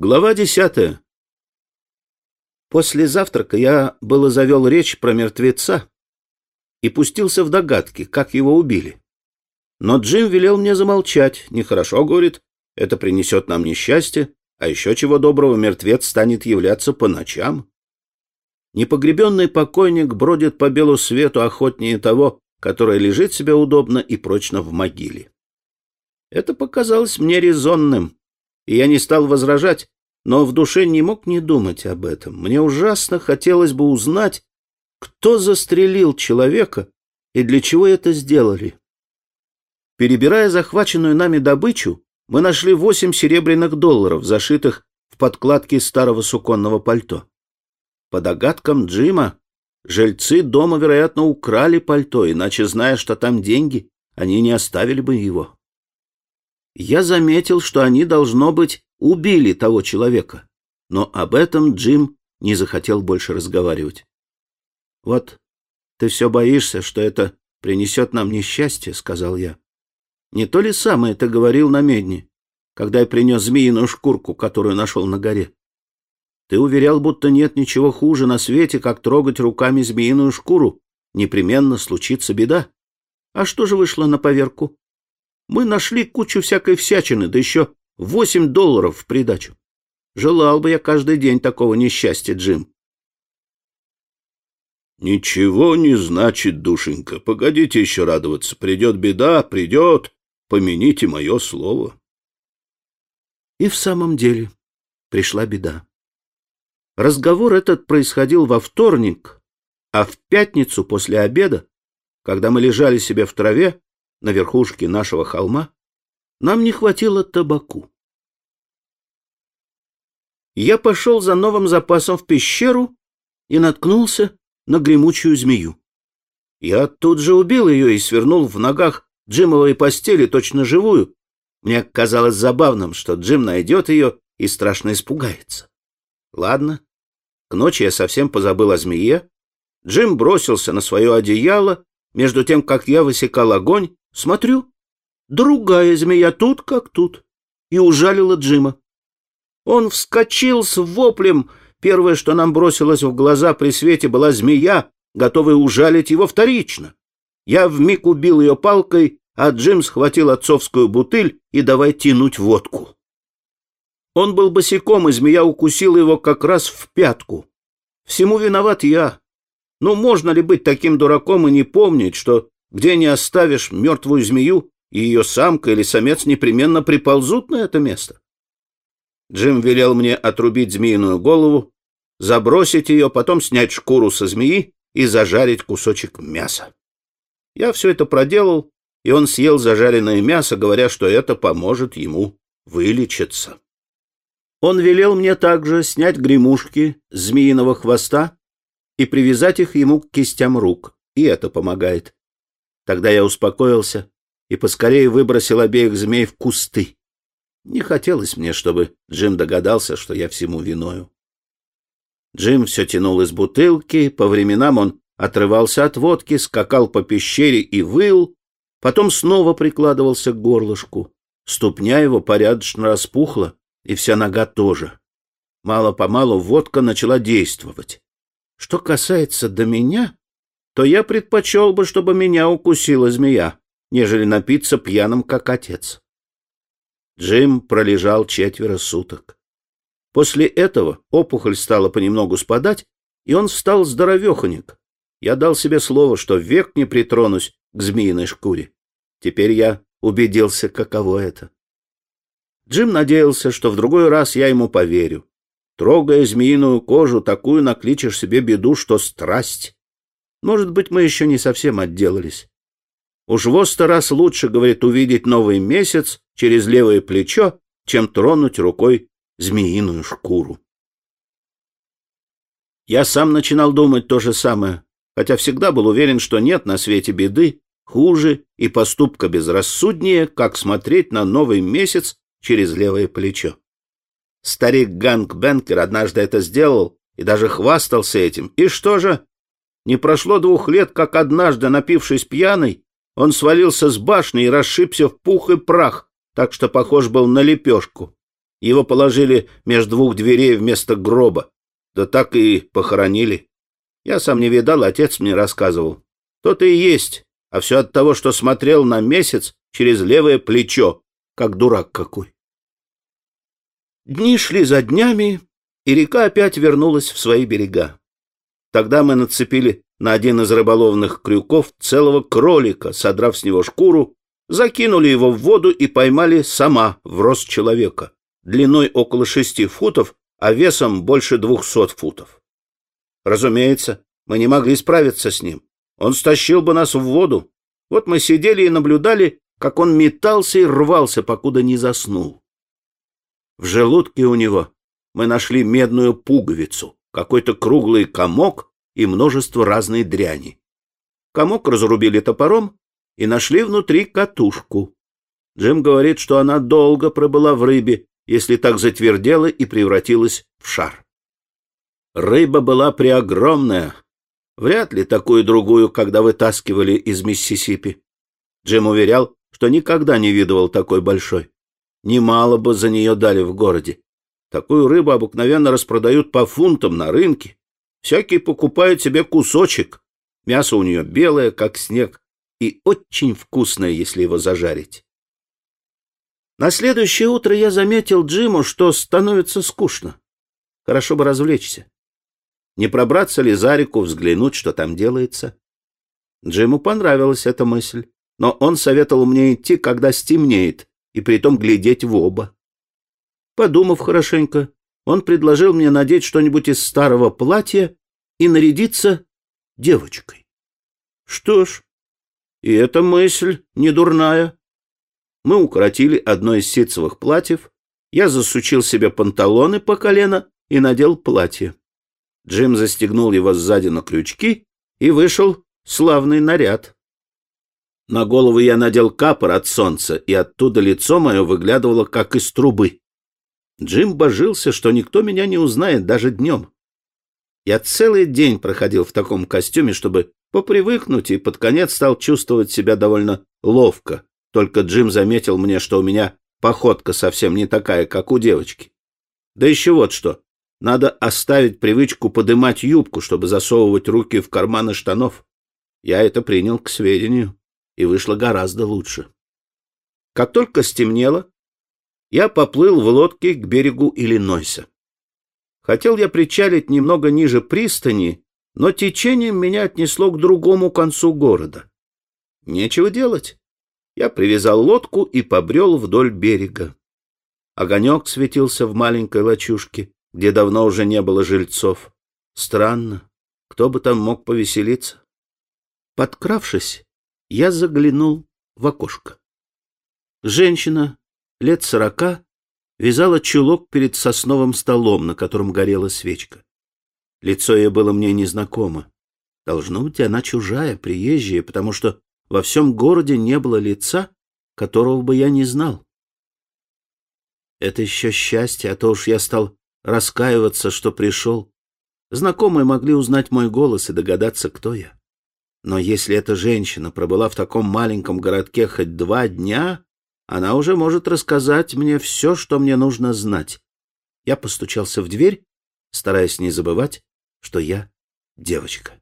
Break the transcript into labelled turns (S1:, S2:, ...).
S1: Глава десятая. После завтрака я было завел речь про мертвеца и пустился в догадки, как его убили. Но Джим велел мне замолчать. Нехорошо, говорит, это принесет нам несчастье, а еще чего доброго мертвец станет являться по ночам. Непогребенный покойник бродит по белу свету охотнее того, который лежит себе удобно и прочно в могиле. Это показалось мне резонным, и я не стал возражать, но в душе не мог не думать об этом. Мне ужасно хотелось бы узнать, кто застрелил человека и для чего это сделали. Перебирая захваченную нами добычу, мы нашли восемь серебряных долларов, зашитых в подкладке старого суконного пальто. По догадкам Джима, жильцы дома, вероятно, украли пальто, иначе, зная, что там деньги, они не оставили бы его я заметил, что они, должно быть, убили того человека. Но об этом Джим не захотел больше разговаривать. — Вот, ты все боишься, что это принесет нам несчастье, — сказал я. — Не то ли самое ты говорил на медне, когда я принес змеиную шкурку, которую нашел на горе? Ты уверял, будто нет ничего хуже на свете, как трогать руками змеиную шкуру. Непременно случится беда. А что же вышло на поверку? Мы нашли кучу всякой всячины, да еще восемь долларов в придачу. Желал бы я каждый день такого несчастья, Джим.
S2: Ничего не значит, душенька. Погодите еще радоваться. Придет беда, придет. Помяните мое слово.
S1: И в самом деле пришла беда. Разговор этот происходил во вторник, а в пятницу после обеда, когда мы лежали себе в траве, на верхушке нашего холма, нам не хватило табаку. Я пошел за новым запасом в пещеру и наткнулся на гремучую змею. Я тут же убил ее и свернул в ногах Джимовой постели точно живую. Мне казалось забавным, что Джим найдет ее и страшно испугается. Ладно, к ночи я совсем позабыл о змее. Джим бросился на свое одеяло, между тем, как я высекал огонь, Смотрю, другая змея тут как тут, и ужалила Джима. Он вскочил с воплем. Первое, что нам бросилось в глаза при свете, была змея, готовая ужалить его вторично. Я вмиг убил ее палкой, а Джим схватил отцовскую бутыль и давай тянуть водку. Он был босиком, и змея укусила его как раз в пятку. Всему виноват я. Ну, можно ли быть таким дураком и не помнить, что где не оставишь мертвую змею, и ее самка или самец непременно приползут на это место. Джим велел мне отрубить змеиную голову, забросить ее, потом снять шкуру со змеи и зажарить кусочек мяса. Я все это проделал, и он съел зажаренное мясо, говоря, что это поможет ему вылечиться. Он велел мне также снять гремушки змеиного хвоста и привязать их ему к кистям рук, и это помогает. Тогда я успокоился и поскорее выбросил обеих змей в кусты. Не хотелось мне, чтобы Джим догадался, что я всему виною. Джим все тянул из бутылки, по временам он отрывался от водки, скакал по пещере и выл, потом снова прикладывался к горлышку. Ступня его порядочно распухла, и вся нога тоже. Мало-помалу водка начала действовать. Что касается до меня, то я предпочел бы, чтобы меня укусила змея, нежели напиться пьяным, как отец. Джим пролежал четверо суток. После этого опухоль стала понемногу спадать, и он встал здоровеханик. Я дал себе слово, что век не притронусь к змеиной шкуре. Теперь я убедился, каково это. Джим надеялся, что в другой раз я ему поверю. Трогая змеиную кожу, такую накличешь себе беду, что страсть. Может быть, мы еще не совсем отделались. Уж во сто раз лучше, говорит, увидеть новый месяц через левое плечо, чем тронуть рукой змеиную шкуру. Я сам начинал думать то же самое, хотя всегда был уверен, что нет на свете беды хуже и поступка безрассуднее, как смотреть на новый месяц через левое плечо. Старик Ганг Бенкер однажды это сделал и даже хвастался этим. И что же? Не прошло двух лет, как однажды, напившись пьяный, он свалился с башни и расшибся в пух и прах, так что похож был на лепешку. Его положили между двух дверей вместо гроба. Да так и похоронили. Я сам не видал, отец мне рассказывал. То-то и есть, а все от того, что смотрел на месяц через левое плечо, как дурак какой. Дни шли за днями, и река опять вернулась в свои берега. Тогда мы нацепили на один из рыболовных крюков целого кролика, содрав с него шкуру, закинули его в воду и поймали сама в рост человека, длиной около шести футов, а весом больше двухсот футов. Разумеется, мы не могли справиться с ним. Он стащил бы нас в воду. Вот мы сидели и наблюдали, как он метался и рвался, покуда не заснул. В желудке у него мы нашли медную пуговицу, какой-то круглый комок и множество разной дряни. Комок разрубили топором и нашли внутри катушку. Джим говорит, что она долго пробыла в рыбе, если так затвердела и превратилась в шар. Рыба была преогромная, вряд ли такую другую, когда вытаскивали из Миссисипи. Джим уверял, что никогда не видывал такой большой. Немало бы за нее дали в городе. Такую рыбу обыкновенно распродают по фунтам на рынке. Всякий покупает себе кусочек. Мясо у нее белое, как снег, и очень вкусное, если его зажарить. На следующее утро я заметил Джиму, что становится скучно. Хорошо бы развлечься. Не пробраться ли за реку, взглянуть, что там делается? Джиму понравилась эта мысль, но он советовал мне идти, когда стемнеет, и притом глядеть в оба. Подумав хорошенько, он предложил мне надеть что-нибудь из старого платья и нарядиться девочкой. Что ж, и эта мысль не дурная. Мы укоротили одно из ситцевых платьев, я засучил себе панталоны по колено и надел платье. Джим застегнул его сзади на крючки и вышел славный наряд. На голову я надел капор от солнца, и оттуда лицо мое выглядывало, как из трубы. Джим божился, что никто меня не узнает даже днем. Я целый день проходил в таком костюме, чтобы попривыкнуть, и под конец стал чувствовать себя довольно ловко. Только Джим заметил мне, что у меня походка совсем не такая, как у девочки. Да еще вот что. Надо оставить привычку подымать юбку, чтобы засовывать руки в карманы штанов. Я это принял к сведению и вышло гораздо лучше. Как только стемнело, я поплыл в лодке к берегу Иллинойса. Хотел я причалить немного ниже пристани, но течением меня отнесло к другому концу города. Нечего делать. Я привязал лодку и побрел вдоль берега. Огонек светился в маленькой лачушке, где давно уже не было жильцов. Странно, кто бы там мог повеселиться? Подкравшись, я заглянул в окошко. Женщина, лет сорока, вязала чулок перед сосновым столом, на котором горела свечка. Лицо ее было мне незнакомо. Должно быть, она чужая, приезжая, потому что во всем городе не было лица, которого бы я не знал. Это еще счастье, а то уж я стал раскаиваться, что пришел. Знакомые могли узнать мой голос и догадаться, кто я. Но если эта женщина пробыла в таком маленьком городке хоть два дня, она уже может рассказать мне все, что мне нужно знать. Я постучался в дверь, стараясь не забывать, что я девочка.